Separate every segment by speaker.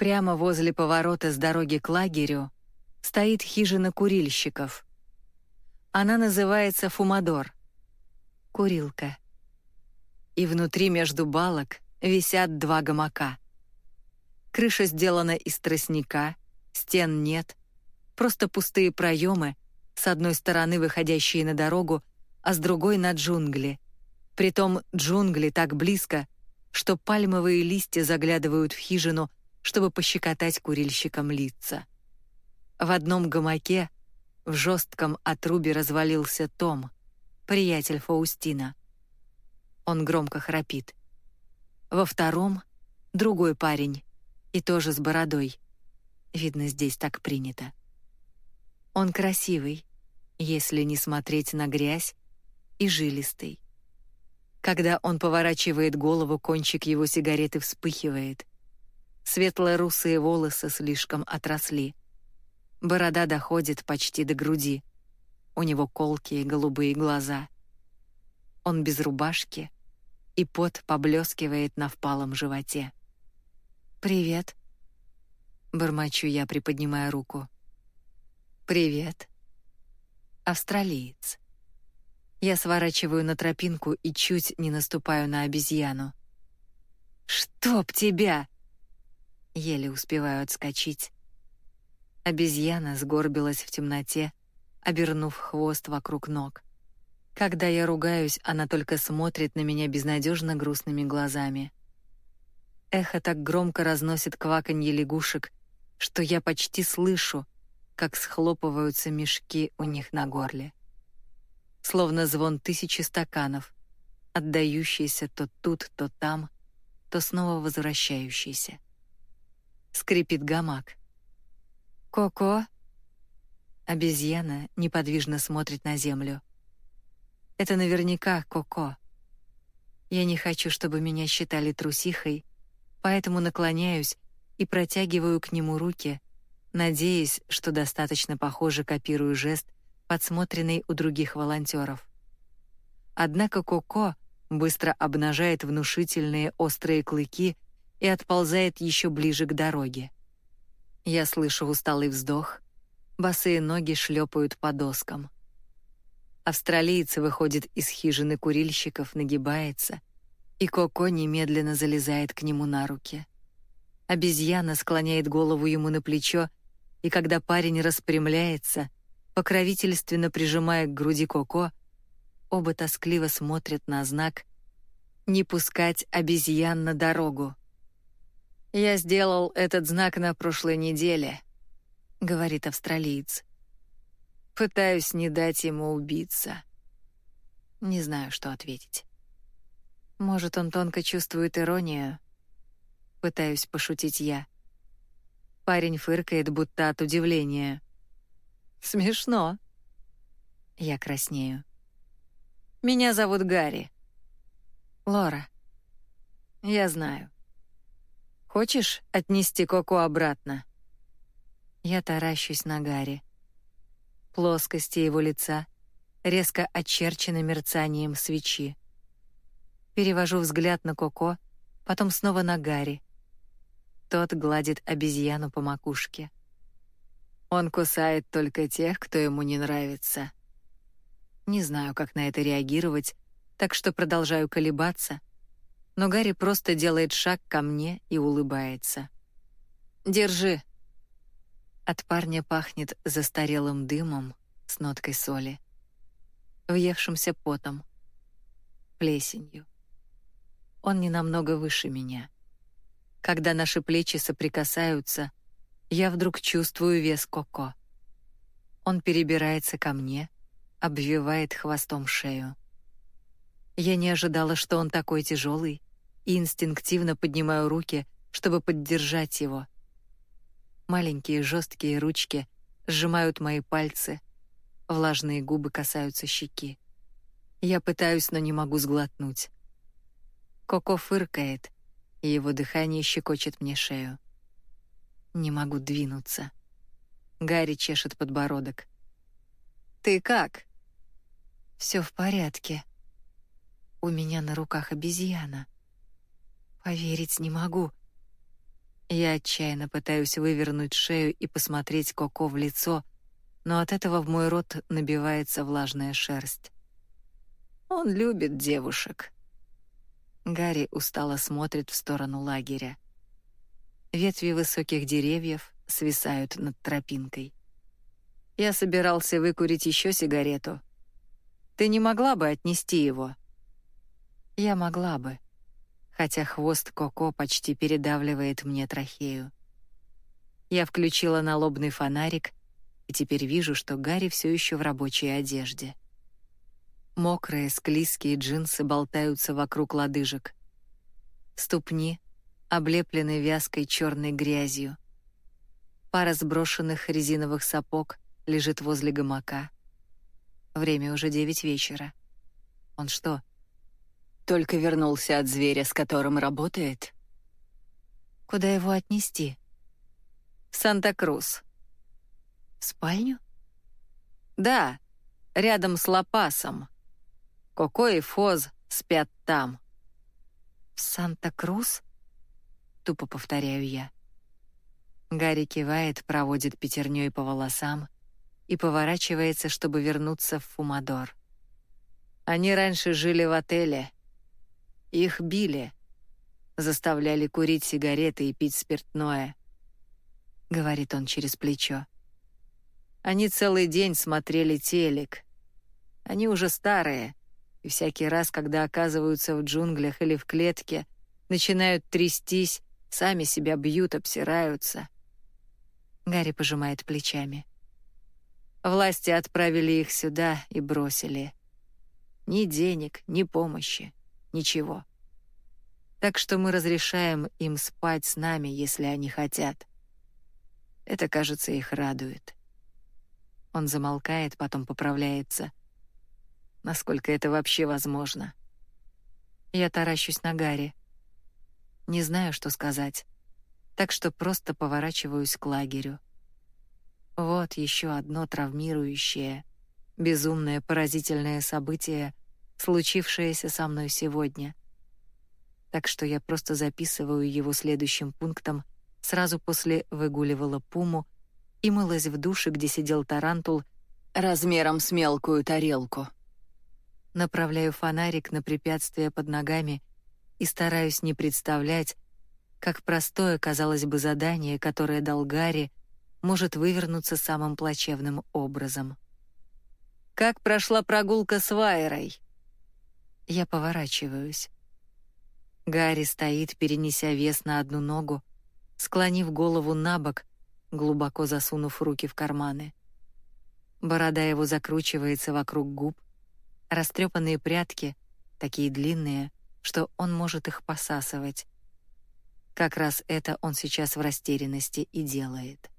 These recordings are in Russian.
Speaker 1: Прямо возле поворота с дороги к лагерю стоит хижина курильщиков. Она называется Фумадор. Курилка. И внутри между балок висят два гамака. Крыша сделана из тростника, стен нет, просто пустые проемы, с одной стороны выходящие на дорогу, а с другой — на джунгли. Притом джунгли так близко, что пальмовые листья заглядывают в хижину, чтобы пощекотать курильщикам лица. В одном гамаке в жестком отрубе развалился Том, приятель Фаустина. Он громко храпит. Во втором — другой парень, и тоже с бородой. Видно, здесь так принято. Он красивый, если не смотреть на грязь, и жилистый. Когда он поворачивает голову, кончик его сигареты вспыхивает. Светло-русые волосы слишком отросли. Борода доходит почти до груди. У него колкие голубые глаза. Он без рубашки, и пот поблескивает на впалом животе. «Привет», — бормочу я, приподнимая руку. «Привет». Австралиец. Я сворачиваю на тропинку и чуть не наступаю на обезьяну. «Чтоб тебя!» Еле успеваю отскочить. Обезьяна сгорбилась в темноте, обернув хвост вокруг ног. Когда я ругаюсь, она только смотрит на меня безнадежно грустными глазами. Эхо так громко разносит кваканье лягушек, что я почти слышу, как схлопываются мешки у них на горле словно звон тысячи стаканов, отдающийся то тут, то там, то снова возвращающийся. Скрипит гамак. «Коко?» Обезьяна неподвижно смотрит на землю. Это наверняка Коко. Я не хочу, чтобы меня считали трусихой, поэтому наклоняюсь и протягиваю к нему руки, надеясь, что достаточно похоже копирую жест — подсмотренный у других волонтеров. Однако Коко быстро обнажает внушительные острые клыки и отползает еще ближе к дороге. Я слышу усталый вздох, босые ноги шлепают по доскам. Австралиец выходит из хижины курильщиков, нагибается, и Коко немедленно залезает к нему на руки. Обезьяна склоняет голову ему на плечо, и когда парень распрямляется, покровительственно прижимая к груди Коко, оба тоскливо смотрят на знак «Не пускать обезьян на дорогу». «Я сделал этот знак на прошлой неделе», — говорит австралиец. «Пытаюсь не дать ему убиться». Не знаю, что ответить. Может, он тонко чувствует иронию? Пытаюсь пошутить я. Парень фыркает, будто от удивления. Смешно. Я краснею. Меня зовут Гарри. Лора. Я знаю. Хочешь отнести Коко обратно? Я таращусь на Гарри. Плоскости его лица резко очерчены мерцанием свечи. Перевожу взгляд на Коко, потом снова на Гарри. Тот гладит обезьяну по макушке. Он кусает только тех, кто ему не нравится. Не знаю, как на это реагировать, так что продолжаю колебаться, но Гарри просто делает шаг ко мне и улыбается. «Держи». От парня пахнет застарелым дымом с ноткой соли, въевшимся потом, плесенью. Он не намного выше меня. Когда наши плечи соприкасаются, я вдруг чувствую вес Коко. Он перебирается ко мне, обвивает хвостом шею. Я не ожидала, что он такой тяжелый, и инстинктивно поднимаю руки, чтобы поддержать его. Маленькие жесткие ручки сжимают мои пальцы, влажные губы касаются щеки. Я пытаюсь, но не могу сглотнуть. Коко фыркает, и его дыхание щекочет мне шею. Не могу двинуться. Гарри чешет подбородок. «Ты как?» «Все в порядке. У меня на руках обезьяна. Поверить не могу. Я отчаянно пытаюсь вывернуть шею и посмотреть Коко в лицо, но от этого в мой рот набивается влажная шерсть. Он любит девушек. Гарри устало смотрит в сторону лагеря. Ветви высоких деревьев свисают над тропинкой. Я собирался выкурить еще сигарету. Ты не могла бы отнести его? Я могла бы, хотя хвост Коко почти передавливает мне трахею. Я включила налобный фонарик и теперь вижу, что Гарри все еще в рабочей одежде. Мокрые, склизкие джинсы болтаются вокруг лодыжек. Ступни облеплены вязкой черной грязью. Пара сброшенных резиновых сапог лежит возле гамака. Время уже девять вечера. Он что, только вернулся от зверя, с которым работает? Куда его отнести? В Санта-Крус. В спальню? Да, рядом с Лапасом. Коко и Фоз спят там. В Санта-Крус? Тупо повторяю я. Гарри кивает, проводит пятерней по волосам и поворачивается, чтобы вернуться в Фумадор. Они раньше жили в отеле. Их били, заставляли курить сигареты и пить спиртное. Говорит он через плечо. Они целый день смотрели телек. Они уже старые, и всякий раз, когда оказываются в джунглях или в клетке, начинают трястись, сами себя бьют, обсираются. Гарри пожимает плечами. Власти отправили их сюда и бросили. Ни денег, ни помощи, ничего. Так что мы разрешаем им спать с нами, если они хотят. Это, кажется, их радует. Он замолкает, потом поправляется. Насколько это вообще возможно? Я таращусь на Гарри. Не знаю, что сказать, так что просто поворачиваюсь к лагерю. Вот еще одно травмирующее, безумное, поразительное событие, случившееся со мной сегодня. Так что я просто записываю его следующим пунктом сразу после выгуливала пуму и мылась в душе, где сидел тарантул размером с мелкую тарелку. Направляю фонарик на препятствие под ногами и стараюсь не представлять, как простое, казалось бы, задание, которое дал Гарри, может вывернуться самым плачевным образом. «Как прошла прогулка с Вайрой?» Я поворачиваюсь. Гарри стоит, перенеся вес на одну ногу, склонив голову на бок, глубоко засунув руки в карманы. Борода его закручивается вокруг губ, растрепанные прядки, такие длинные, что он может их посасывать. Как раз это он сейчас в растерянности и делает.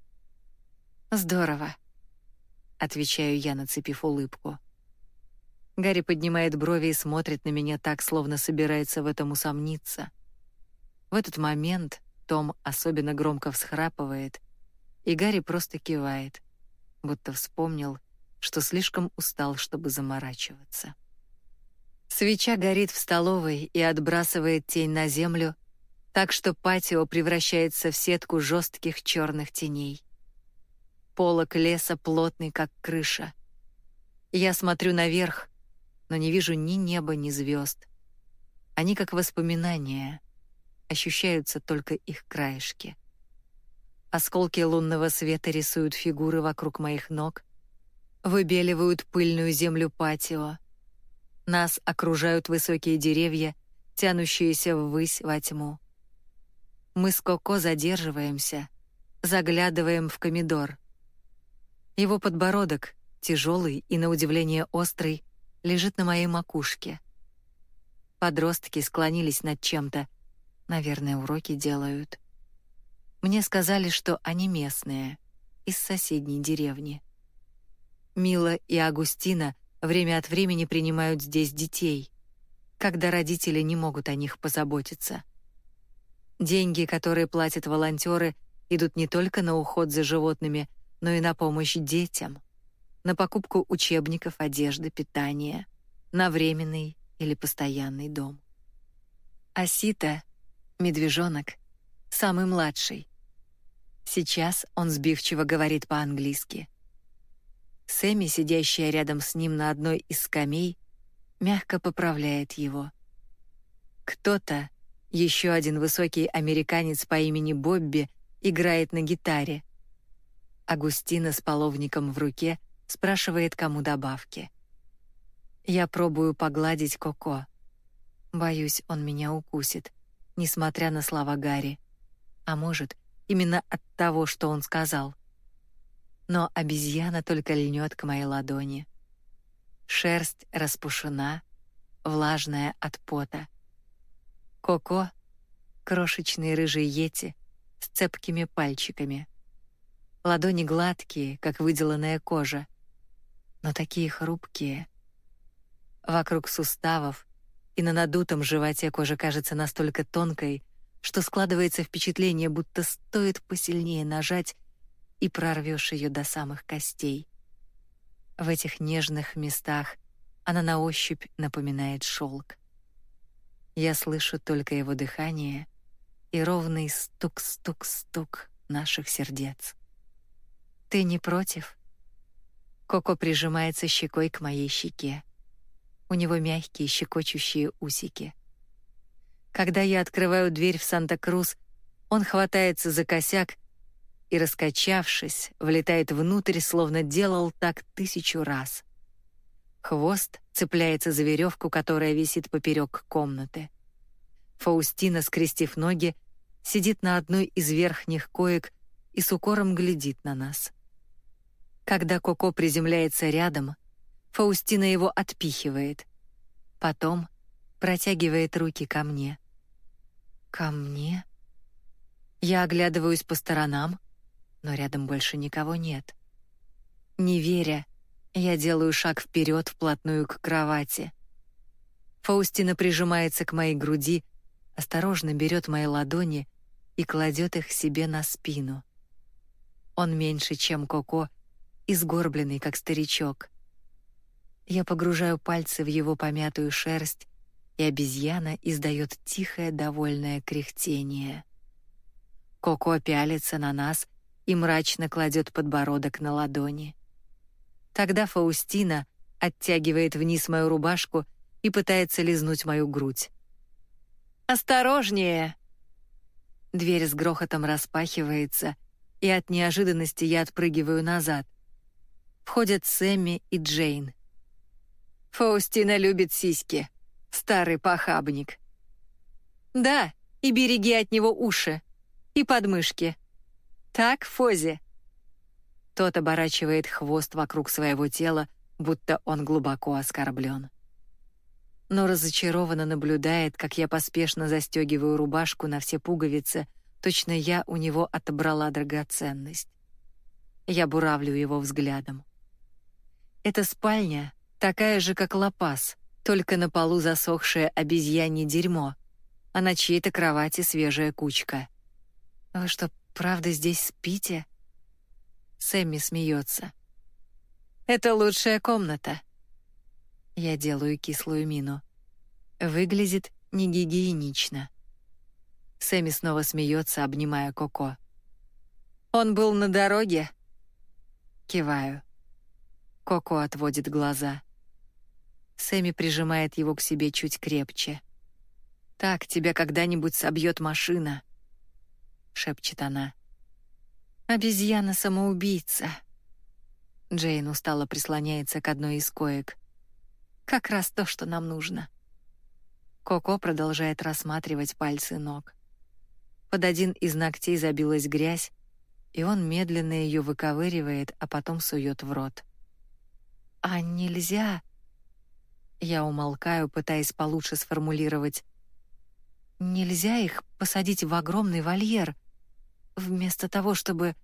Speaker 1: «Здорово», — отвечаю я, нацепив улыбку. Гарри поднимает брови и смотрит на меня так, словно собирается в этом усомниться. В этот момент Том особенно громко всхрапывает, и Гарри просто кивает, будто вспомнил, что слишком устал, чтобы заморачиваться. Свеча горит в столовой и отбрасывает тень на землю, так что патио превращается в сетку жестких черных теней. Полок леса плотный, как крыша. Я смотрю наверх, но не вижу ни неба, ни звезд. Они как воспоминания, ощущаются только их краешки. Осколки лунного света рисуют фигуры вокруг моих ног, выбеливают пыльную землю патио — нас окружают высокие деревья, тянущиеся ввысь во тьму. Мы с Коко задерживаемся, заглядываем в комидор. Его подбородок, тяжелый и на удивление острый, лежит на моей макушке. Подростки склонились над чем-то, наверное, уроки делают. Мне сказали, что они местные, из соседней деревни. Мила и Агустина время от времени принимают здесь детей, когда родители не могут о них позаботиться. Деньги, которые платят волонтеры, идут не только на уход за животными, но и на помощь детям, на покупку учебников, одежды, питания, на временный или постоянный дом. Асита, медвежонок, самый младший, Сейчас он сбивчиво говорит по-английски. Сэмми, сидящая рядом с ним на одной из скамей, мягко поправляет его. Кто-то, еще один высокий американец по имени Бобби, играет на гитаре. Агустина с половником в руке спрашивает, кому добавки. Я пробую погладить Коко. Боюсь, он меня укусит, несмотря на слова Гарри. А может, именно от того, что он сказал. Но обезьяна только льнет к моей ладони. Шерсть распушена, влажная от пота. Коко — крошечный рыжий йети с цепкими пальчиками. Ладони гладкие, как выделанная кожа, но такие хрупкие. Вокруг суставов и на надутом животе кожа кажется настолько тонкой, что складывается впечатление, будто стоит посильнее нажать и прорвешь ее до самых костей. В этих нежных местах она на ощупь напоминает шелк. Я слышу только его дыхание и ровный стук-стук-стук наших сердец. Ты не против? Коко прижимается щекой к моей щеке. У него мягкие щекочущие усики. Когда я открываю дверь в Санта-Крус, он хватается за косяк и, раскачавшись, влетает внутрь, словно делал так тысячу раз. Хвост цепляется за веревку, которая висит поперек комнаты. Фаустина, скрестив ноги, сидит на одной из верхних коек и с укором глядит на нас. Когда Коко приземляется рядом, Фаустина его отпихивает. Потом протягивает руки ко мне. Ко мне? Я оглядываюсь по сторонам, но рядом больше никого нет. Не веря, я делаю шаг вперед вплотную к кровати. Фаустина прижимается к моей груди, осторожно берет мои ладони и кладет их себе на спину. Он меньше, чем Коко, и сгорбленный, как старичок. Я погружаю пальцы в его помятую шерсть, и обезьяна издает тихое довольное кряхтение. Коко пялится на нас и мрачно кладет подбородок на ладони. Тогда Фаустина оттягивает вниз мою рубашку и пытается лизнуть мою грудь. «Осторожнее!» Дверь с грохотом распахивается, и от неожиданности я отпрыгиваю назад. Входят Сэмми и Джейн. Фаустина любит сиськи. Старый похабник. Да, и береги от него уши. И подмышки. Так, Фози? Тот оборачивает хвост вокруг своего тела, будто он глубоко оскорблен. Но разочарованно наблюдает, как я поспешно застегиваю рубашку на все пуговицы, точно я у него отобрала драгоценность. Я буравлю его взглядом. Эта спальня такая же, как Лапас, только на полу засохшее обезьянье дерьмо, а на чьей-то кровати свежая кучка. «Вы что, правда здесь спите?» Сэмми смеется. «Это лучшая комната». Я делаю кислую мину. Выглядит негигиенично. Сэмми снова смеется, обнимая Коко. «Он был на дороге?» Киваю. Коко отводит глаза. Сэмми прижимает его к себе чуть крепче. «Так тебя когда-нибудь собьет машина», — шепчет она. «Обезьяна-самоубийца». Джейн устало прислоняется к одной из коек. «Как раз то, что нам нужно». Коко продолжает рассматривать пальцы ног. Под один из ногтей забилась грязь, и он медленно ее выковыривает, а потом сует в рот. «А нельзя...» Я умолкаю, пытаясь получше сформулировать. «Нельзя их посадить в огромный вольер, вместо того, чтобы...»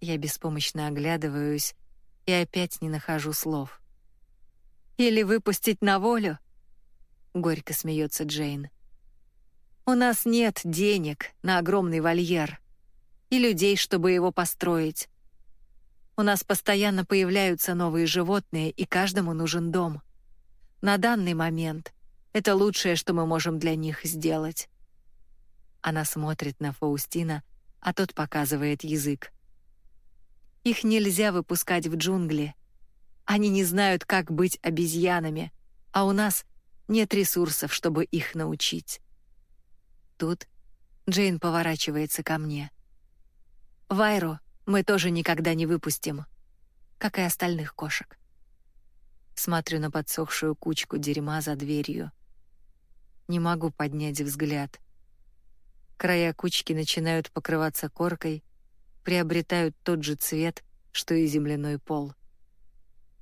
Speaker 1: Я беспомощно оглядываюсь и опять не нахожу слов. «Или выпустить на волю?» Горько смеется Джейн. «У нас нет денег на огромный вольер и людей, чтобы его построить. У нас постоянно появляются новые животные, и каждому нужен дом. На данный момент это лучшее, что мы можем для них сделать. Она смотрит на Фаустина, а тот показывает язык. Их нельзя выпускать в джунгли. Они не знают, как быть обезьянами, а у нас нет ресурсов, чтобы их научить. Тут Джейн поворачивается ко мне. Вайру мы тоже никогда не выпустим, как и остальных кошек. Смотрю на подсохшую кучку дерьма за дверью. Не могу поднять взгляд. Края кучки начинают покрываться коркой, приобретают тот же цвет, что и земляной пол.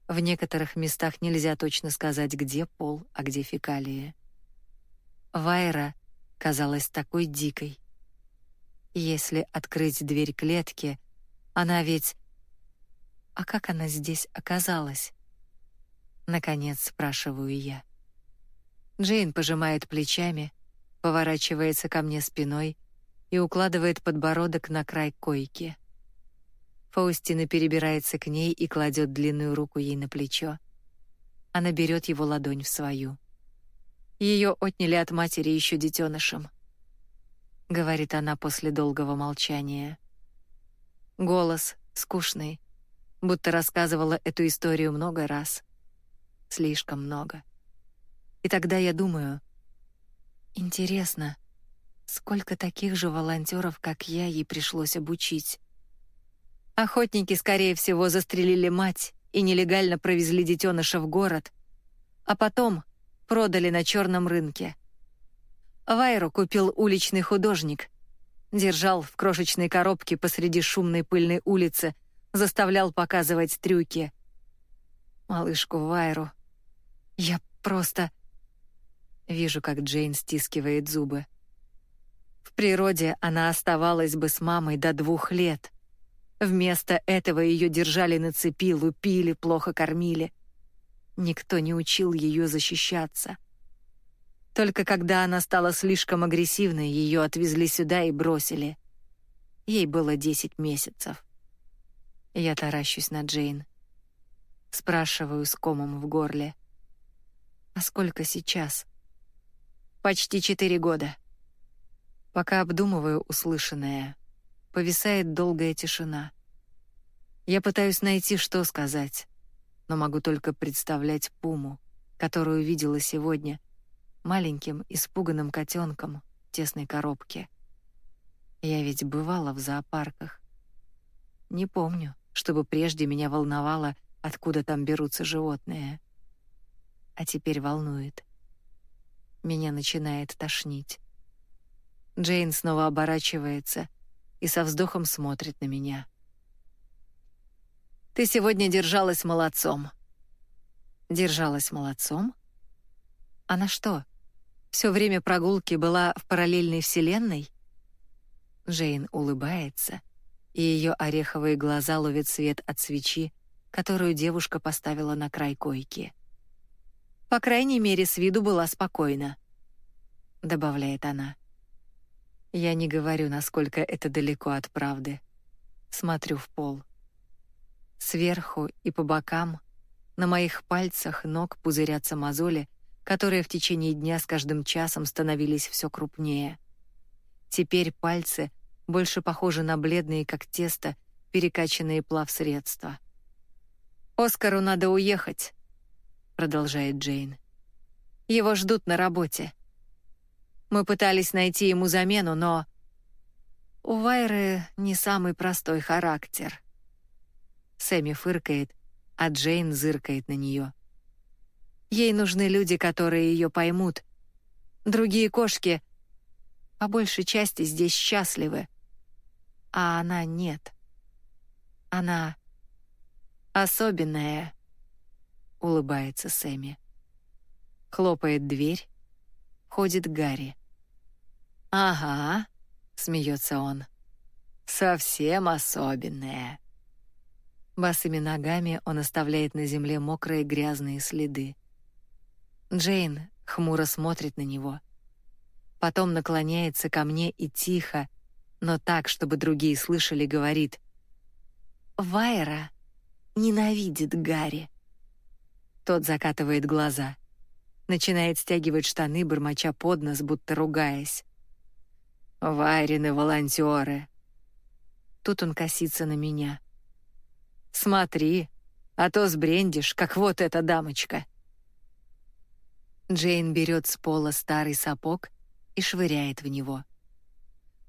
Speaker 1: В некоторых местах нельзя точно сказать, где пол, а где фекалии. Вайра казалась такой дикой. Если открыть дверь клетки, она ведь... А как она здесь оказалась? Наконец спрашиваю я. Джейн пожимает плечами, поворачивается ко мне спиной и укладывает подбородок на край койки. Фаустина перебирается к ней и кладет длинную руку ей на плечо. Она берет его ладонь в свою. Ее отняли от матери еще детенышем. Говорит она после долгого молчания. Голос скучный, будто рассказывала эту историю много раз. Слишком много. И тогда я думаю, интересно, сколько таких же волонтеров, как я, ей пришлось обучить. Охотники, скорее всего, застрелили мать и нелегально провезли детеныша в город, а потом продали на черном рынке. Вайру купил уличный художник. Держал в крошечной коробке посреди шумной пыльной улицы, заставлял показывать трюки. Малышку Вайру. Я просто... Вижу, как Джейн стискивает зубы. В природе она оставалась бы с мамой до двух лет. Вместо этого ее держали на цепи, лупили, плохо кормили. Никто не учил ее защищаться. Только когда она стала слишком агрессивной, ее отвезли сюда и бросили. Ей было 10 месяцев. Я таращусь на Джейн. Спрашиваю с комом в горле. «А сколько сейчас?» «Почти четыре года». Пока обдумываю услышанное, повисает долгая тишина. Я пытаюсь найти, что сказать, но могу только представлять Пуму, которую видела сегодня, маленьким испуганным котенком в тесной коробке. Я ведь бывала в зоопарках. Не помню, чтобы прежде меня волновало, откуда там берутся животные а теперь волнует. Меня начинает тошнить. Джейн снова оборачивается и со вздохом смотрит на меня. «Ты сегодня держалась молодцом». «Держалась молодцом? А на что? Все время прогулки была в параллельной вселенной?» Джейн улыбается, и ее ореховые глаза ловят свет от свечи, которую девушка поставила на край койки. По крайней мере, с виду была спокойна», — добавляет она. Я не говорю, насколько это далеко от правды. Смотрю в пол. Сверху и по бокам на моих пальцах ног пузырятся мозоли, которые в течение дня с каждым часом становились все крупнее. Теперь пальцы больше похожи на бледные, как тесто, перекачанные плавсредства. «Оскару надо уехать», продолжает Джейн. Его ждут на работе. Мы пытались найти ему замену, но у Вайры не самый простой характер. Сэмми фыркает, а Джейн зыркает на нее. Ей нужны люди, которые ее поймут. Другие кошки по большей части здесь счастливы, а она нет. Она особенная улыбается Сэмми. Хлопает дверь, ходит Гарри. «Ага», — смеется он, — «совсем особенное». Босыми ногами он оставляет на земле мокрые грязные следы. Джейн хмуро смотрит на него. Потом наклоняется ко мне и тихо, но так, чтобы другие слышали, говорит. «Вайра ненавидит Гарри». Тот закатывает глаза. Начинает стягивать штаны, бормоча под нос, будто ругаясь. «Варины волонтеры. Тут он косится на меня. «Смотри, а то сбрендишь, как вот эта дамочка». Джейн берет с пола старый сапог и швыряет в него.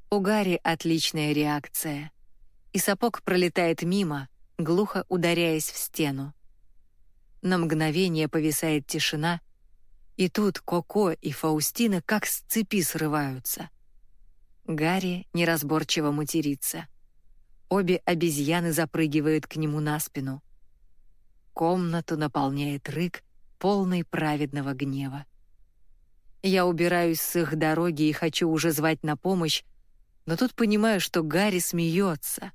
Speaker 1: У Гарри отличная реакция, и сапог пролетает мимо, глухо ударяясь в стену. На мгновение повисает тишина, и тут Коко и Фаустина как с цепи срываются. Гарри неразборчиво матерится. Обе обезьяны запрыгивают к нему на спину. Комнату наполняет рык, полный праведного гнева. Я убираюсь с их дороги и хочу уже звать на помощь, но тут понимаю, что Гарри смеется.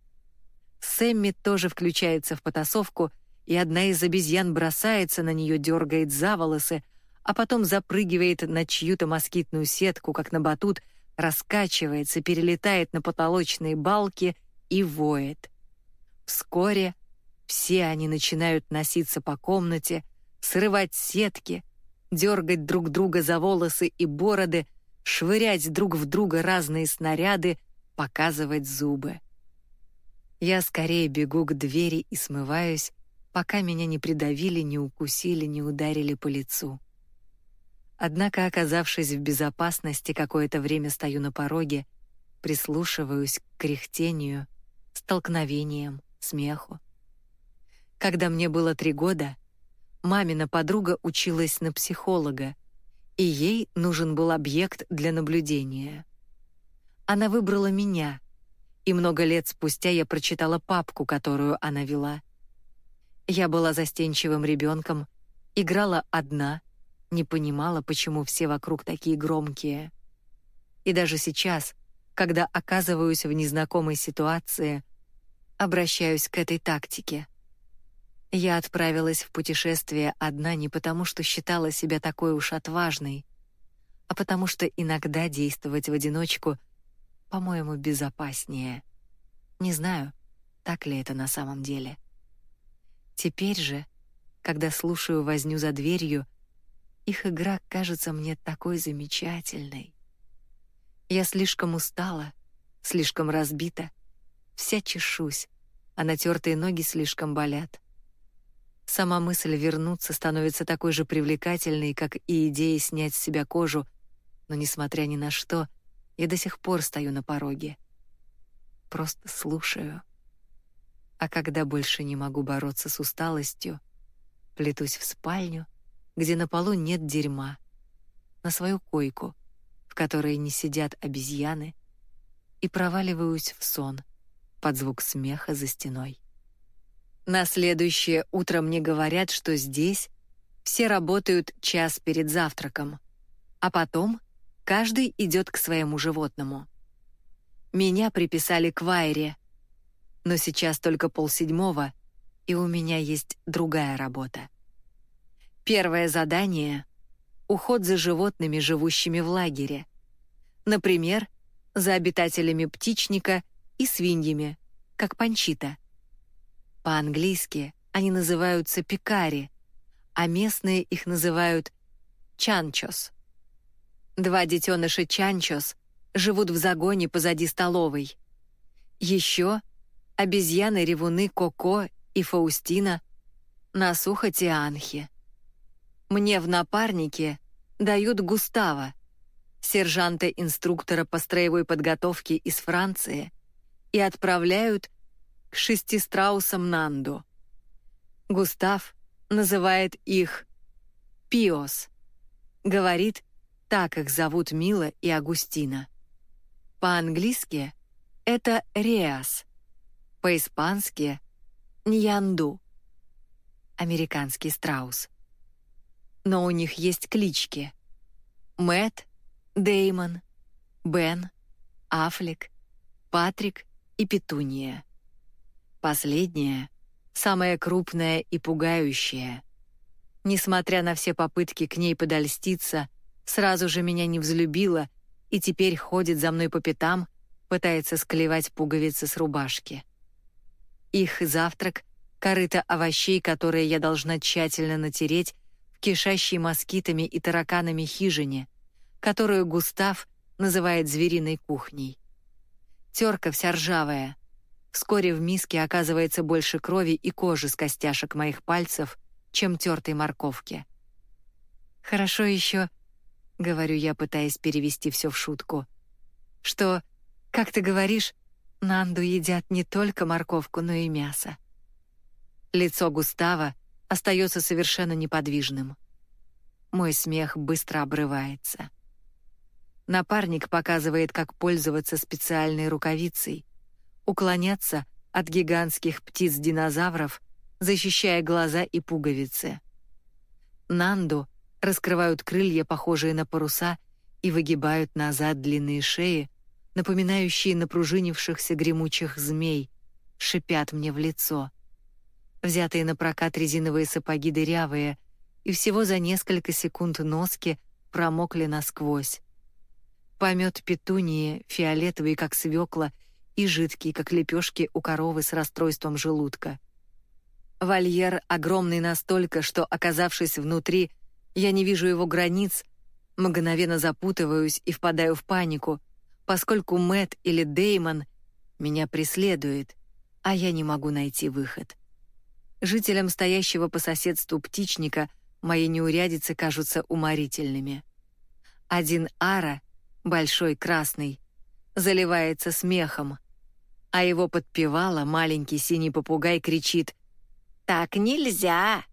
Speaker 1: Сэмми тоже включается в потасовку, и одна из обезьян бросается на нее, дергает за волосы, а потом запрыгивает на чью-то москитную сетку, как на батут, раскачивается, перелетает на потолочные балки и воет. Вскоре все они начинают носиться по комнате, срывать сетки, дергать друг друга за волосы и бороды, швырять друг в друга разные снаряды, показывать зубы. Я скорее бегу к двери и смываюсь, пока меня не придавили, не укусили, не ударили по лицу. Однако, оказавшись в безопасности, какое-то время стою на пороге, прислушиваюсь к кряхтению, столкновениям, смеху. Когда мне было три года, мамина подруга училась на психолога, и ей нужен был объект для наблюдения. Она выбрала меня, и много лет спустя я прочитала папку, которую она вела. Я была застенчивым ребенком, играла одна, не понимала, почему все вокруг такие громкие. И даже сейчас, когда оказываюсь в незнакомой ситуации, обращаюсь к этой тактике. Я отправилась в путешествие одна не потому, что считала себя такой уж отважной, а потому что иногда действовать в одиночку, по-моему, безопаснее. Не знаю, так ли это на самом деле. Теперь же, когда слушаю возню за дверью, их игра кажется мне такой замечательной. Я слишком устала, слишком разбита, вся чешусь, а натертые ноги слишком болят. Сама мысль вернуться становится такой же привлекательной, как и идея снять с себя кожу, но, несмотря ни на что, я до сих пор стою на пороге. Просто слушаю. А когда больше не могу бороться с усталостью, плетусь в спальню, где на полу нет дерьма, на свою койку, в которой не сидят обезьяны, и проваливаюсь в сон под звук смеха за стеной. На следующее утро мне говорят, что здесь все работают час перед завтраком, а потом каждый идет к своему животному. Меня приписали к Вайре, но сейчас только полседьмого, и у меня есть другая работа. Первое задание — уход за животными, живущими в лагере. Например, за обитателями птичника и свиньями, как Панчита — по-английски они называются пикари, а местные их называют чанчос. Два детеныша чанчос живут в загоне позади столовой. Еще обезьяны-ревуны Коко и Фаустина на Сухотианхе. Мне в напарнике дают Густава, сержанта-инструктора по строевой подготовке из Франции, и отправляют к шестистраусам Нанду. Густав называет их Пиос. Говорит, так их зовут Мила и Агустина. По-английски это Реас. По-испански — Ньянду. Американский страус. Но у них есть клички. Мэтт, Деймон, Бен, Аффлек, Патрик и Петуния. Последняя — самая крупная и пугающая. Несмотря на все попытки к ней подольститься, сразу же меня не взлюбила и теперь ходит за мной по пятам, пытается склевать пуговицы с рубашки. Их завтрак — корыто овощей, которые я должна тщательно натереть в кишащей москитами и тараканами хижине, которую Густав называет звериной кухней. Терка вся ржавая — Вскоре в миске оказывается больше крови и кожи с костяшек моих пальцев, чем тертой морковки. Хорошо еще, говорю я, пытаясь перевести все в шутку, что, как ты говоришь, Нанду едят не только морковку, но и мясо. Лицо Густава остается совершенно неподвижным. Мой смех быстро обрывается. Напарник показывает, как пользоваться специальной рукавицей, уклоняться от гигантских птиц-динозавров, защищая глаза и пуговицы. Нанду раскрывают крылья, похожие на паруса, и выгибают назад длинные шеи, напоминающие напружинившихся гремучих змей, шипят мне в лицо. Взятые на прокат резиновые сапоги дырявые, и всего за несколько секунд носки промокли насквозь. Помет петунии, фиолетовый, как свекла, и жидкий, как лепешки у коровы с расстройством желудка. Вольер огромный настолько, что, оказавшись внутри, я не вижу его границ, мгновенно запутываюсь и впадаю в панику, поскольку Мэт или Деймон меня преследует, а я не могу найти выход. Жителям стоящего по соседству птичника мои неурядицы кажутся уморительными. Один ара, большой красный, заливается смехом, а его подпевала маленький синий попугай кричит «Так нельзя!»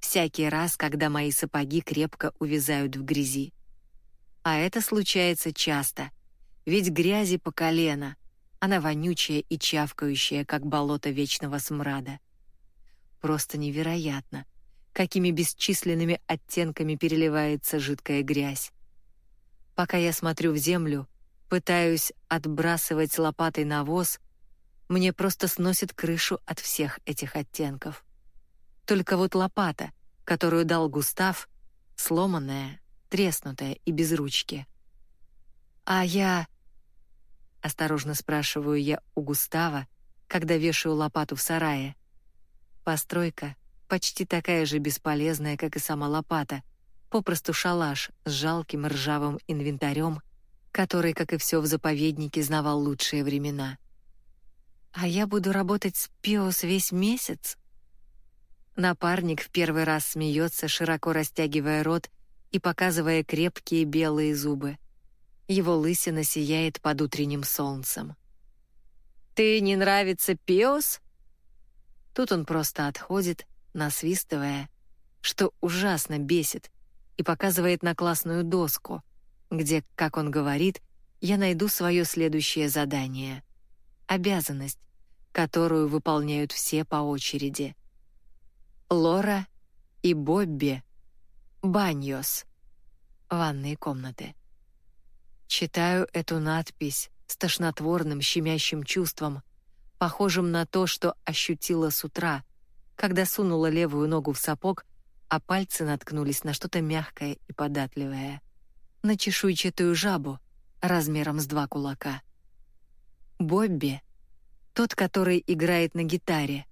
Speaker 1: всякий раз, когда мои сапоги крепко увязают в грязи. А это случается часто, ведь грязи по колено, она вонючая и чавкающая, как болото вечного смрада. Просто невероятно, какими бесчисленными оттенками переливается жидкая грязь. Пока я смотрю в землю, пытаюсь отбрасывать лопатой навоз, мне просто сносит крышу от всех этих оттенков. Только вот лопата, которую дал Густав, сломанная, треснутая и без ручки. А я осторожно спрашиваю я у Густава, когда вешаю лопату в сарае. Постройка почти такая же бесполезная, как и сама лопата, попросту шалаш с жалким ржавым инвентарем, который, как и все в заповеднике, знавал лучшие времена. А я буду работать с Пиос весь месяц? Напарник в первый раз смеется, широко растягивая рот и показывая крепкие белые зубы. Его лысина сияет под утренним солнцем. «Ты не нравится Пиос?» Тут он просто отходит, насвистывая, что ужасно бесит, и показывает на классную доску, где, как он говорит, я найду свое следующее задание. Обязанность, которую выполняют все по очереди. Лора и Бобби. Баньос. Ванные комнаты. Читаю эту надпись с тошнотворным щемящим чувством, похожим на то, что ощутила с утра, когда сунула левую ногу в сапог, а пальцы наткнулись на что-то мягкое и податливое. На чешуйчатую жабу размером с два кулака. Бобби — тот, который играет на гитаре.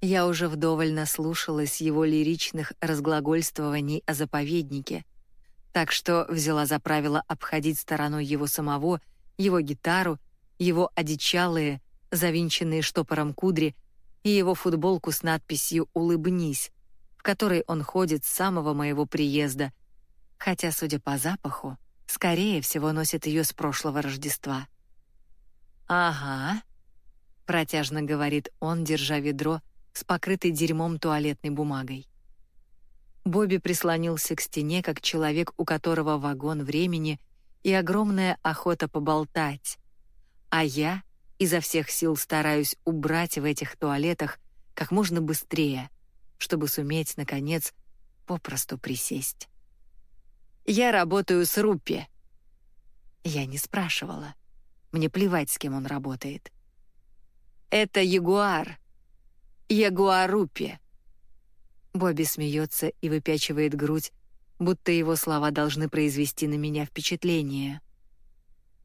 Speaker 1: Я уже вдоволь наслушалась его лиричных разглагольствований о заповеднике, так что взяла за правило обходить стороной его самого, его гитару, его одичалые, завинченные штопором кудри и его футболку с надписью «Улыбнись», в которой он ходит с самого моего приезда, хотя, судя по запаху, скорее всего носит ее с прошлого Рождества. «Ага», — протяжно говорит он, держа ведро с покрытой дерьмом туалетной бумагой. Бобби прислонился к стене, как человек, у которого вагон времени и огромная охота поболтать. А я изо всех сил стараюсь убрать в этих туалетах как можно быстрее, чтобы суметь, наконец, попросту присесть. «Я работаю с Руппи». Я не спрашивала. Мне плевать, с кем он работает. «Это Ягуар. Ягуар Руппи». Бобби смеется и выпячивает грудь, будто его слова должны произвести на меня впечатление.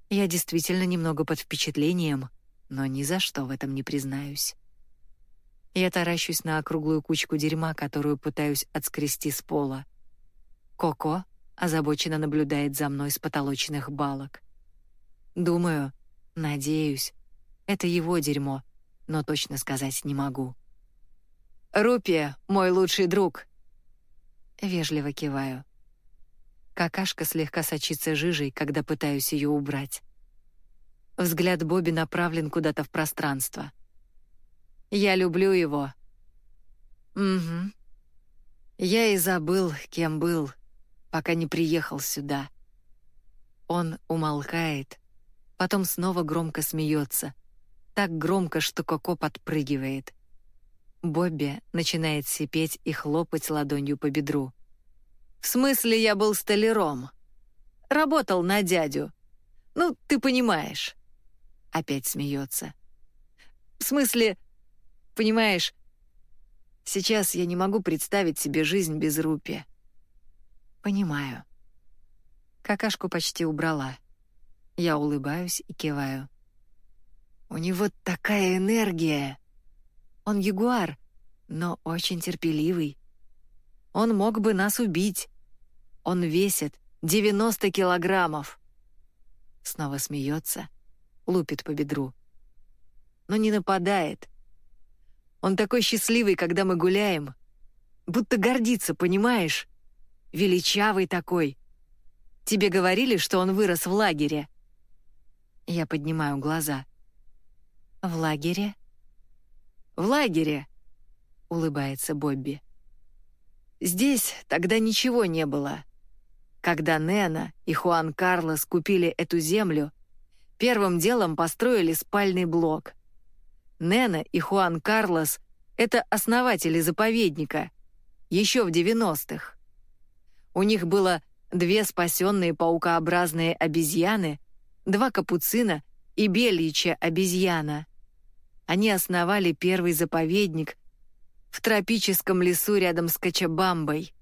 Speaker 1: Я действительно немного под впечатлением, но ни за что в этом не признаюсь. Я таращусь на округлую кучку дерьма, которую пытаюсь отскрести с пола. Коко озабоченно наблюдает за мной с потолочных балок. Думаю, надеюсь, это его дерьмо, но точно сказать не могу. «Рупия — мой лучший друг!» Вежливо киваю. Какашка слегка сочится жижей, когда пытаюсь ее убрать. Взгляд Бобби направлен куда-то в пространство. «Я люблю его». «Угу. Я и забыл, кем был, пока не приехал сюда». Он умолкает, потом снова громко смеется. Так громко, что Коко подпрыгивает. Бобби начинает сипеть и хлопать ладонью по бедру. «В смысле, я был столяром. Работал на дядю. Ну, ты понимаешь». Опять смеется. «В смысле, понимаешь, сейчас я не могу представить себе жизнь без Рупи». «Понимаю». Какашку почти убрала. Я улыбаюсь и киваю. «У него такая энергия!» Он ягуар, но очень терпеливый. Он мог бы нас убить. Он весит 90 килограммов. Снова смеется, лупит по бедру. Но не нападает. Он такой счастливый, когда мы гуляем. Будто гордится, понимаешь? Величавый такой. Тебе говорили, что он вырос в лагере? Я поднимаю глаза. В лагере? В лагере, улыбается Бобби. Здесь тогда ничего не было. Когда Нена и Хуан Карлос купили эту землю, первым делом построили спальный блок. Нена и Хуан Карлос — это основатели заповедника, еще в 90-х. У них было две спасенные паукообразные обезьяны, два капуцина и бельича обезьяна. Они основали первый заповедник в тропическом лесу рядом с Качабамбой,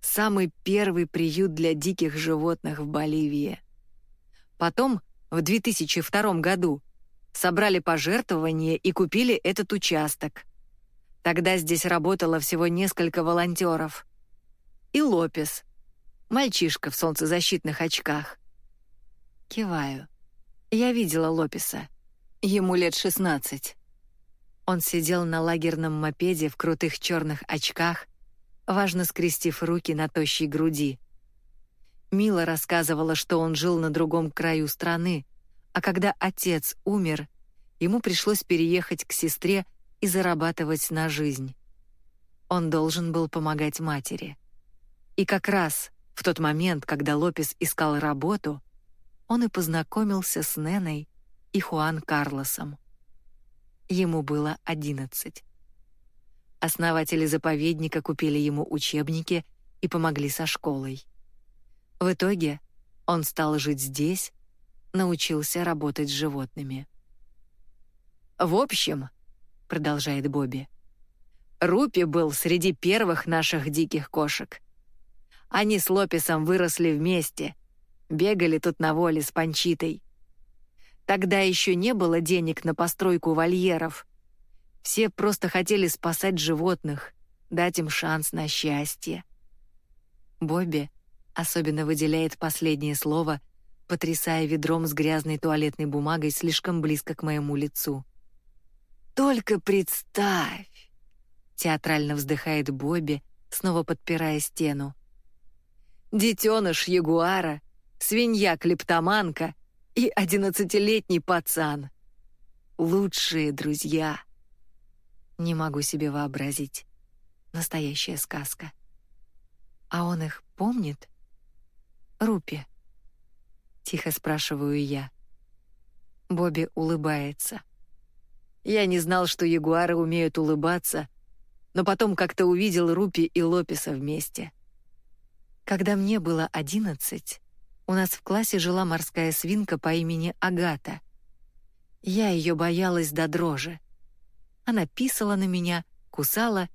Speaker 1: самый первый приют для диких животных в Боливии. Потом, в 2002 году, собрали пожертвования и купили этот участок. Тогда здесь работало всего несколько волонтеров. И Лопес, мальчишка в солнцезащитных очках. Киваю. Я видела Лопеса. Ему лет 16. Он сидел на лагерном мопеде в крутых черных очках, важно скрестив руки на тощей груди. Мила рассказывала, что он жил на другом краю страны, а когда отец умер, ему пришлось переехать к сестре и зарабатывать на жизнь. Он должен был помогать матери. И как раз в тот момент, когда Лопес искал работу, он и познакомился с Неной и Хуан Карлосом. Ему было одиннадцать. Основатели заповедника купили ему учебники и помогли со школой. В итоге он стал жить здесь, научился работать с животными. «В общем», — продолжает Бобби, «Рупи был среди первых наших диких кошек. Они с Лопесом выросли вместе, бегали тут на воле с Панчитой. Тогда еще не было денег на постройку вольеров. Все просто хотели спасать животных, дать им шанс на счастье. Бобби особенно выделяет последнее слово, потрясая ведром с грязной туалетной бумагой слишком близко к моему лицу. «Только представь!» — театрально вздыхает Бобби, снова подпирая стену. «Детеныш ягуара, свинья-клептоманка и одиннадцатилетний пацан. Лучшие друзья. Не могу себе вообразить. Настоящая сказка. А он их помнит? Рупи. Тихо спрашиваю я. Бобби улыбается. Я не знал, что ягуары умеют улыбаться, но потом как-то увидел Рупи и Лопеса вместе. Когда мне было одиннадцать, у нас в классе жила морская свинка по имени Агата. Я ее боялась до дрожи. Она писала на меня, кусала,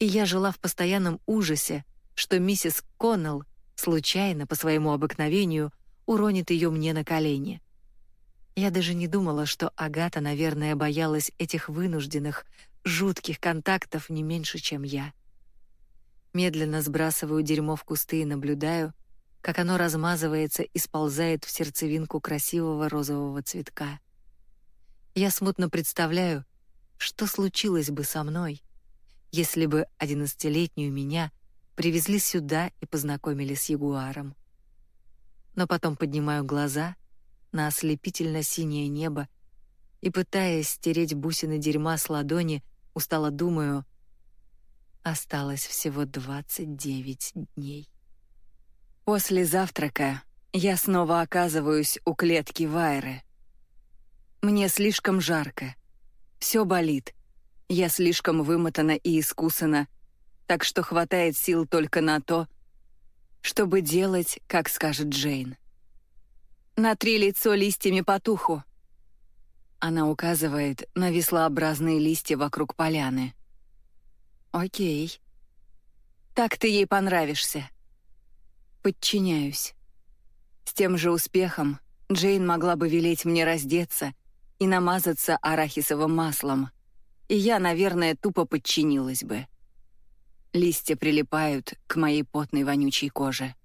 Speaker 1: и я жила в постоянном ужасе, что миссис Коннелл случайно, по своему обыкновению, уронит ее мне на колени. Я даже не думала, что Агата, наверное, боялась этих вынужденных, жутких контактов не меньше, чем я. Медленно сбрасываю дерьмо в кусты и наблюдаю, как оно размазывается и сползает в сердцевинку красивого розового цветка. Я смутно представляю, что случилось бы со мной, если бы одиннадцатилетнюю меня привезли сюда и познакомили с ягуаром. Но потом поднимаю глаза на ослепительно-синее небо и, пытаясь стереть бусины дерьма с ладони, устало думаю, осталось всего 29 дней. После завтрака я снова оказываюсь у клетки Вайры. Мне слишком жарко. Все болит. Я слишком вымотана и искусана, так что хватает сил только на то, чтобы делать, как скажет Джейн. «Натри лицо листьями потуху». Она указывает на веслообразные листья вокруг поляны. «Окей. Так ты ей понравишься». Подчиняюсь. С тем же успехом Джейн могла бы велеть мне раздеться и намазаться арахисовым маслом, и я, наверное, тупо подчинилась бы. Листья прилипают к моей потной вонючей коже.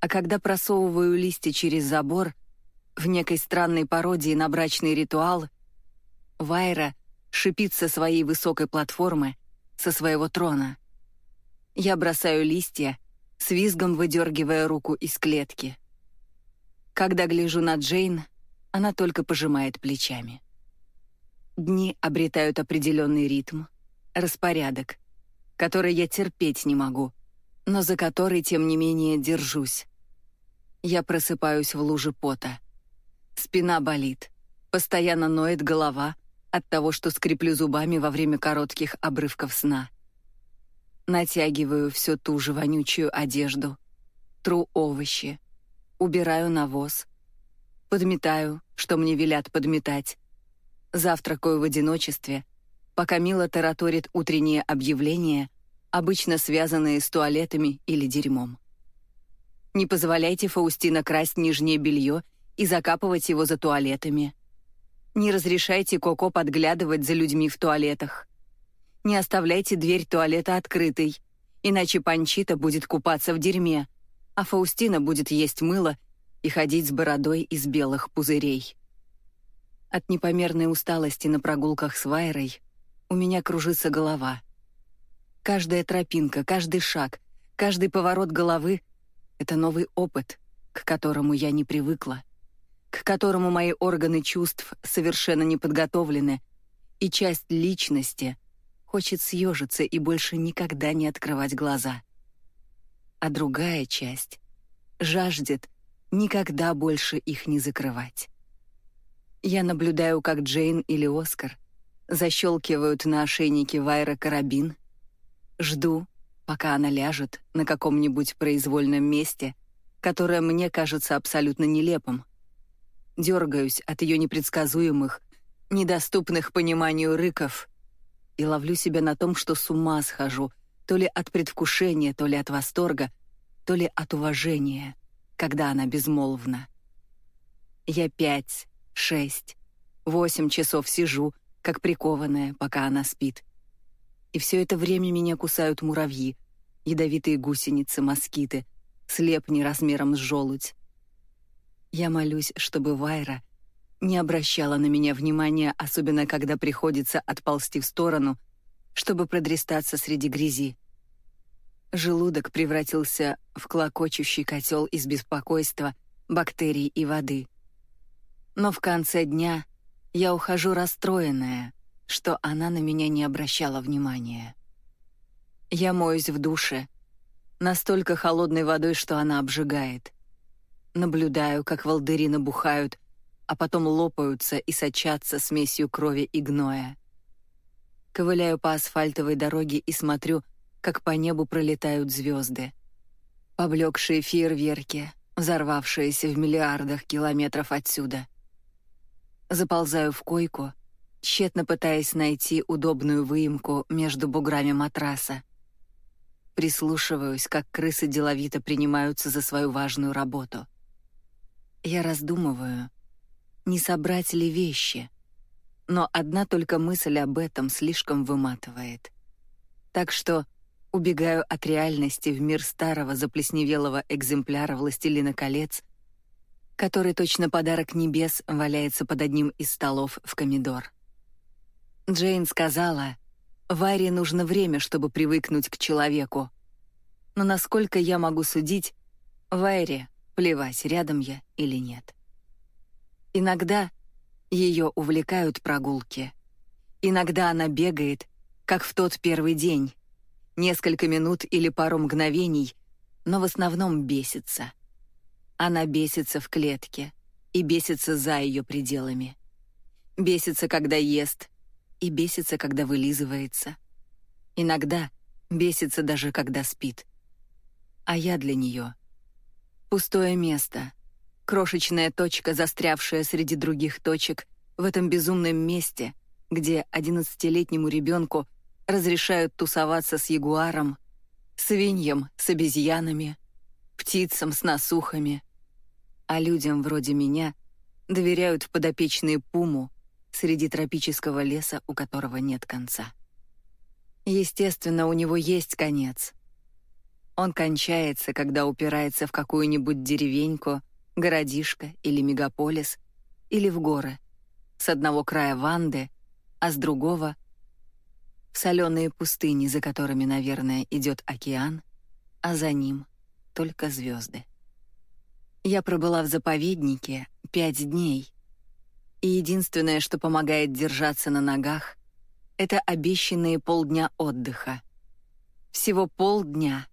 Speaker 1: А когда просовываю листья через забор, в некой странной пародии на брачный ритуал, Вайра шипит со своей высокой платформы, со своего трона. Я бросаю листья, с визгом выдергивая руку из клетки. Когда гляжу на Джейн, она только пожимает плечами. Дни обретают определенный ритм, распорядок, который я терпеть не могу, но за который, тем не менее, держусь. Я просыпаюсь в луже пота. Спина болит, постоянно ноет голова от того, что скреплю зубами во время коротких обрывков сна. Натягиваю всю ту же вонючую одежду, тру овощи, убираю навоз, подметаю, что мне велят подметать, завтракаю в одиночестве, пока Мила тараторит утренние объявления, обычно связанные с туалетами или дерьмом. Не позволяйте Фаустина красть нижнее белье и закапывать его за туалетами. Не разрешайте Коко подглядывать за людьми в туалетах. Не оставляйте дверь туалета открытой, иначе Панчита будет купаться в дерьме, а Фаустина будет есть мыло и ходить с бородой из белых пузырей. От непомерной усталости на прогулках с Вайрой у меня кружится голова. Каждая тропинка, каждый шаг, каждый поворот головы — это новый опыт, к которому я не привыкла, к которому мои органы чувств совершенно не подготовлены, и часть личности хочет съежиться и больше никогда не открывать глаза. А другая часть жаждет никогда больше их не закрывать. Я наблюдаю, как Джейн или Оскар защелкивают на ошейнике Вайра карабин, жду, пока она ляжет на каком-нибудь произвольном месте, которое мне кажется абсолютно нелепым. Дергаюсь от ее непредсказуемых, недоступных пониманию рыков и ловлю себя на том, что с ума схожу, то ли от предвкушения, то ли от восторга, то ли от уважения — когда она безмолвна. Я пять, шесть, восемь часов сижу, как прикованная, пока она спит. И все это время меня кусают муравьи, ядовитые гусеницы, москиты, слепни размером с желудь. Я молюсь, чтобы Вайра не обращала на меня внимания, особенно когда приходится отползти в сторону, чтобы продрестаться среди грязи. Желудок превратился в клокочущий котел из беспокойства, бактерий и воды. Но в конце дня я ухожу расстроенная, что она на меня не обращала внимания. Я моюсь в душе, настолько холодной водой, что она обжигает. Наблюдаю, как волдыри набухают, а потом лопаются и сочатся смесью крови и гноя. Ковыляю по асфальтовой дороге и смотрю, как по небу пролетают звезды. Поблекшие фейерверки, взорвавшиеся в миллиардах километров отсюда. Заползаю в койку, тщетно пытаясь найти удобную выемку между буграми матраса. Прислушиваюсь, как крысы деловито принимаются за свою важную работу. Я раздумываю, не собрать ли вещи, но одна только мысль об этом слишком выматывает. Так что убегаю от реальности в мир старого заплесневелого экземпляра «Властелина колец», который точно подарок небес валяется под одним из столов в Комидор. Джейн сказала, Варе нужно время, чтобы привыкнуть к человеку. Но насколько я могу судить, Вайре плевать, рядом я или нет. Иногда ее увлекают прогулки. Иногда она бегает, как в тот первый день, несколько минут или пару мгновений, но в основном бесится. Она бесится в клетке и бесится за ее пределами. Бесится, когда ест, и бесится, когда вылизывается. Иногда бесится даже, когда спит. А я для нее — пустое место, крошечная точка, застрявшая среди других точек в этом безумном месте, где одиннадцатилетнему ребенку разрешают тусоваться с ягуаром, свиньям с обезьянами, птицам с насухами, а людям вроде меня доверяют подопечные пуму среди тропического леса, у которого нет конца. Естественно, у него есть конец. Он кончается, когда упирается в какую-нибудь деревеньку, городишко или мегаполис, или в горы. С одного края Ванды, а с другого — в соленые пустыни, за которыми, наверное, идет океан, а за ним только звезды. Я пробыла в заповеднике пять дней, и единственное, что помогает держаться на ногах, это обещанные полдня отдыха. Всего полдня,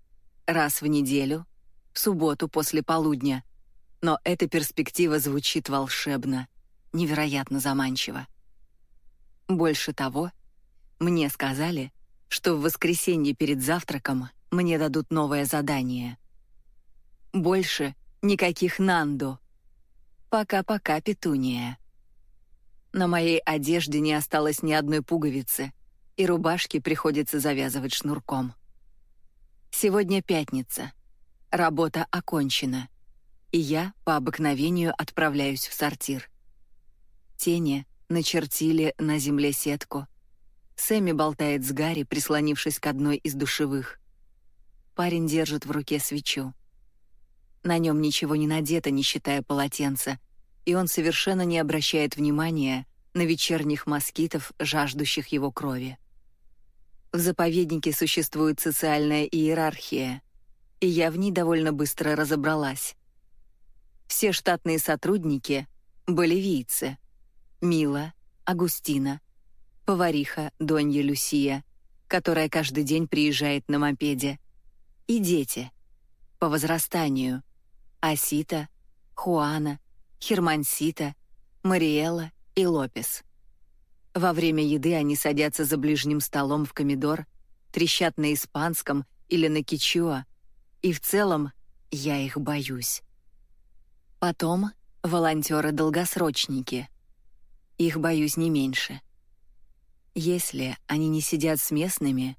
Speaker 1: раз в неделю, в субботу после полудня. Но эта перспектива звучит волшебно, невероятно заманчиво. Больше того, мне сказали, что в воскресенье перед завтраком мне дадут новое задание. Больше никаких Нандо. Пока-пока, Петуния. На моей одежде не осталось ни одной пуговицы, и рубашки приходится завязывать шнурком. Сегодня пятница. Работа окончена, и я по обыкновению отправляюсь в сортир. Тени начертили на земле сетку. Сэмми болтает с Гарри, прислонившись к одной из душевых. Парень держит в руке свечу. На нем ничего не надето, не считая полотенца — и он совершенно не обращает внимания на вечерних москитов, жаждущих его крови. В заповеднике существует социальная иерархия, и я в ней довольно быстро разобралась. Все штатные сотрудники — боливийцы. Мила, Агустина, повариха Донья Люсия, которая каждый день приезжает на мопеде, и дети — по возрастанию — Асита, Хуана — Хермансита, Мариэла и Лопес. Во время еды они садятся за ближним столом в комидор, трещат на испанском или на кичуа, и в целом я их боюсь. Потом волонтеры-долгосрочники. Их боюсь не меньше. Если они не сидят с местными,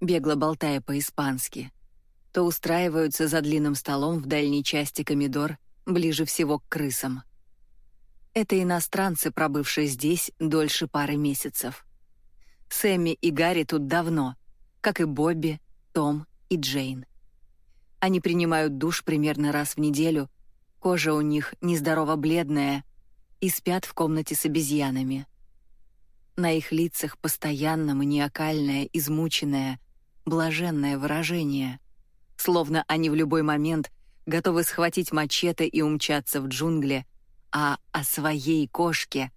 Speaker 1: бегло болтая по-испански, то устраиваются за длинным столом в дальней части комидор ближе всего к крысам. Это иностранцы, пробывшие здесь дольше пары месяцев. Сэмми и Гарри тут давно, как и Бобби, Том и Джейн. Они принимают душ примерно раз в неделю, кожа у них нездорово бледная, и спят в комнате с обезьянами. На их лицах постоянно маниакальное, измученное, блаженное выражение, словно они в любой момент готовы схватить мачете и умчаться в джунгли, а о своей кошке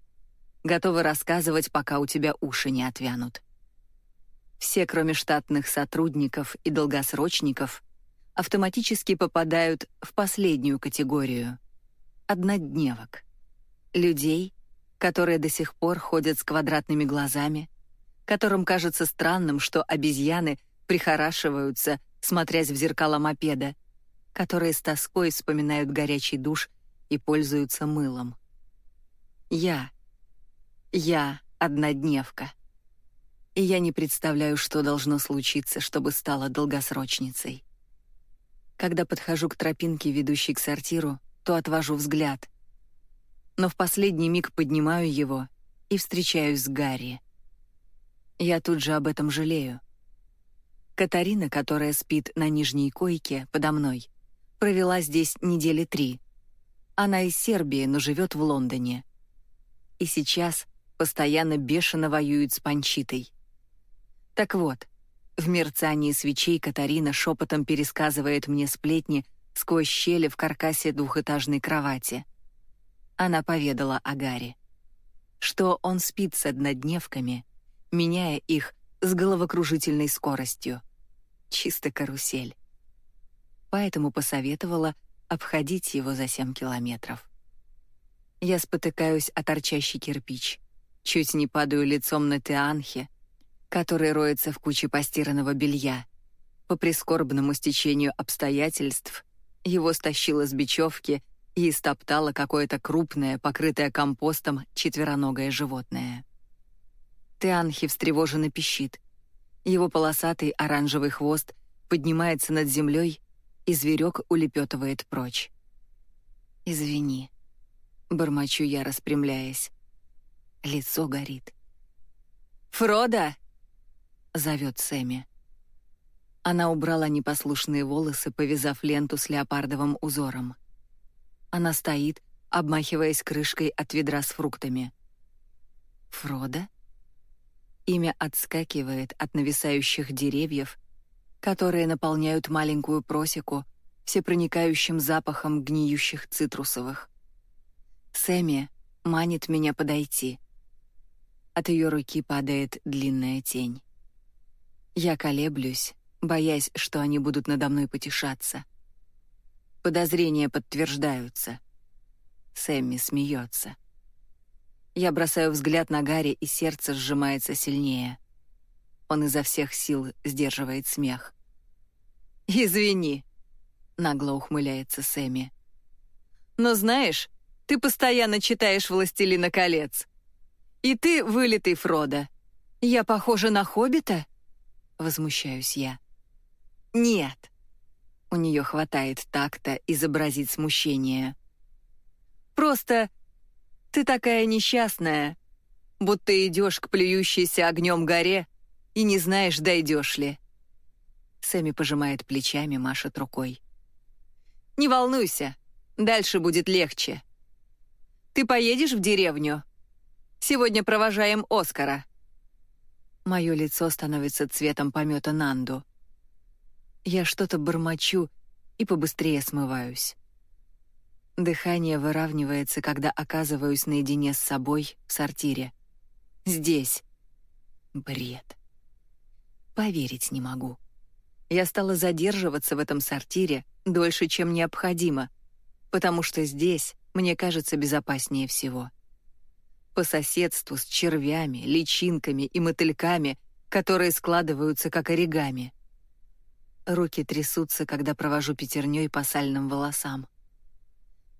Speaker 1: готовы рассказывать, пока у тебя уши не отвянут. Все, кроме штатных сотрудников и долгосрочников, автоматически попадают в последнюю категорию — однодневок. Людей, которые до сих пор ходят с квадратными глазами, которым кажется странным, что обезьяны прихорашиваются, смотрясь в зеркало мопеда, которые с тоской вспоминают горячий душ и пользуются мылом. Я. Я однодневка. И я не представляю, что должно случиться, чтобы стала долгосрочницей. Когда подхожу к тропинке, ведущей к сортиру, то отвожу взгляд. Но в последний миг поднимаю его и встречаюсь с Гарри. Я тут же об этом жалею. Катарина, которая спит на нижней койке подо мной, провела здесь недели три. Она из Сербии, но живет в Лондоне. И сейчас, постоянно бешено воюет с Панчитой. Так вот, в мерцании свечей Катарина шепотом пересказывает мне сплетни сквозь щели в каркасе двухэтажной кровати. Она поведала о Гарри, что он спит с однодневками, меняя их с головокружительной скоростью. Чисто карусель. Поэтому посоветовала обходить его за семь километров. Я спотыкаюсь о торчащий кирпич, чуть не падаю лицом на Теанхе, который роется в куче постиранного белья. По прискорбному стечению обстоятельств его стащило с бечевки и истоптало какое-то крупное, покрытое компостом четвероногое животное. Теанхи встревоженно пищит. Его полосатый оранжевый хвост поднимается над землей, и зверек улепетывает прочь. «Извини», — бормочу я, распрямляясь. Лицо горит. «Фрода!» — зовет Сэмми. Она убрала непослушные волосы, повязав ленту с леопардовым узором. Она стоит, обмахиваясь крышкой от ведра с фруктами. Фрода? Имя отскакивает от нависающих деревьев, которые наполняют маленькую просеку всепроникающим запахом гниющих цитрусовых. Сэмми манит меня подойти. От ее руки падает длинная тень. Я колеблюсь, боясь, что они будут надо мной потешаться. Подозрения подтверждаются. Сэмми смеется. Я бросаю взгляд на Гарри, и сердце сжимается сильнее. Он изо всех сил сдерживает смех. «Извини», — нагло ухмыляется Сэмми. «Но знаешь, ты постоянно читаешь «Властелина колец». И ты вылитый Фродо. Я похожа на Хоббита?» Возмущаюсь я. «Нет». У нее хватает такта изобразить смущение. «Просто ты такая несчастная, будто идешь к плюющейся огнем горе и не знаешь, дойдешь ли». Сэмми пожимает плечами, машет рукой. «Не волнуйся, дальше будет легче. Ты поедешь в деревню? Сегодня провожаем Оскара». Мое лицо становится цветом помета Нанду. Я что-то бормочу и побыстрее смываюсь. Дыхание выравнивается, когда оказываюсь наедине с собой в сортире. Здесь. Бред. Поверить не могу. Я стала задерживаться в этом сортире дольше, чем необходимо, потому что здесь мне кажется безопаснее всего по соседству с червями, личинками и мотыльками, которые складываются как оригами. Руки трясутся, когда провожу пятерней по сальным волосам.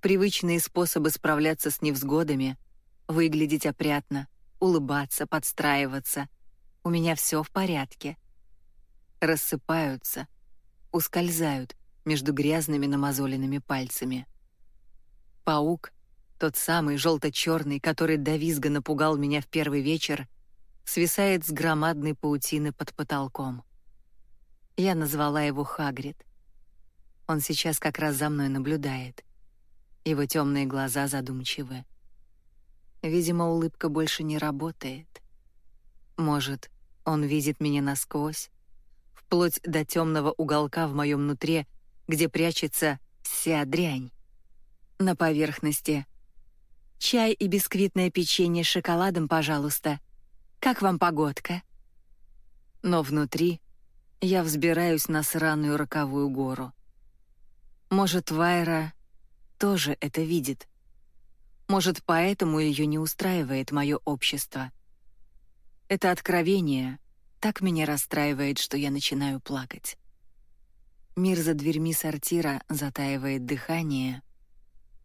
Speaker 1: Привычные способы справляться с невзгодами — выглядеть опрятно, улыбаться, подстраиваться. У меня все в порядке. Рассыпаются, ускользают между грязными намазоленными пальцами. Паук — тот самый желто-черный, который до визга напугал меня в первый вечер, свисает с громадной паутины под потолком. Я назвала его Хагрид. Он сейчас как раз за мной наблюдает. Его темные глаза задумчивы. Видимо, улыбка больше не работает. Может, он видит меня насквозь, вплоть до темного уголка в моем нутре, где прячется вся дрянь. На поверхности Чай и бисквитное печенье с шоколадом, пожалуйста. Как вам погодка? Но внутри я взбираюсь на сраную роковую гору. Может, Вайра тоже это видит. Может, поэтому ее не устраивает мое общество. Это откровение так меня расстраивает, что я начинаю плакать. Мир за дверьми сортира затаивает дыхание —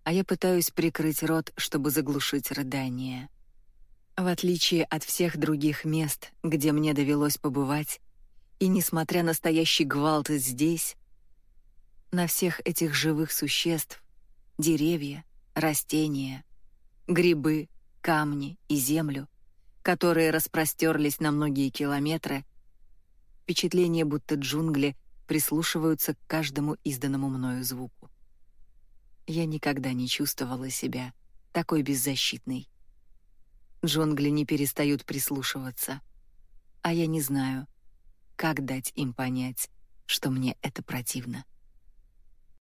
Speaker 1: а я пытаюсь прикрыть рот, чтобы заглушить рыдание. В отличие от всех других мест, где мне довелось побывать, и несмотря на настоящий гвалт здесь, на всех этих живых существ, деревья, растения, грибы, камни и землю, которые распростерлись на многие километры, впечатление, будто джунгли прислушиваются к каждому изданному мною звуку. Я никогда не чувствовала себя такой беззащитной. Джунгли не перестают прислушиваться. А я не знаю, как дать им понять, что мне это противно.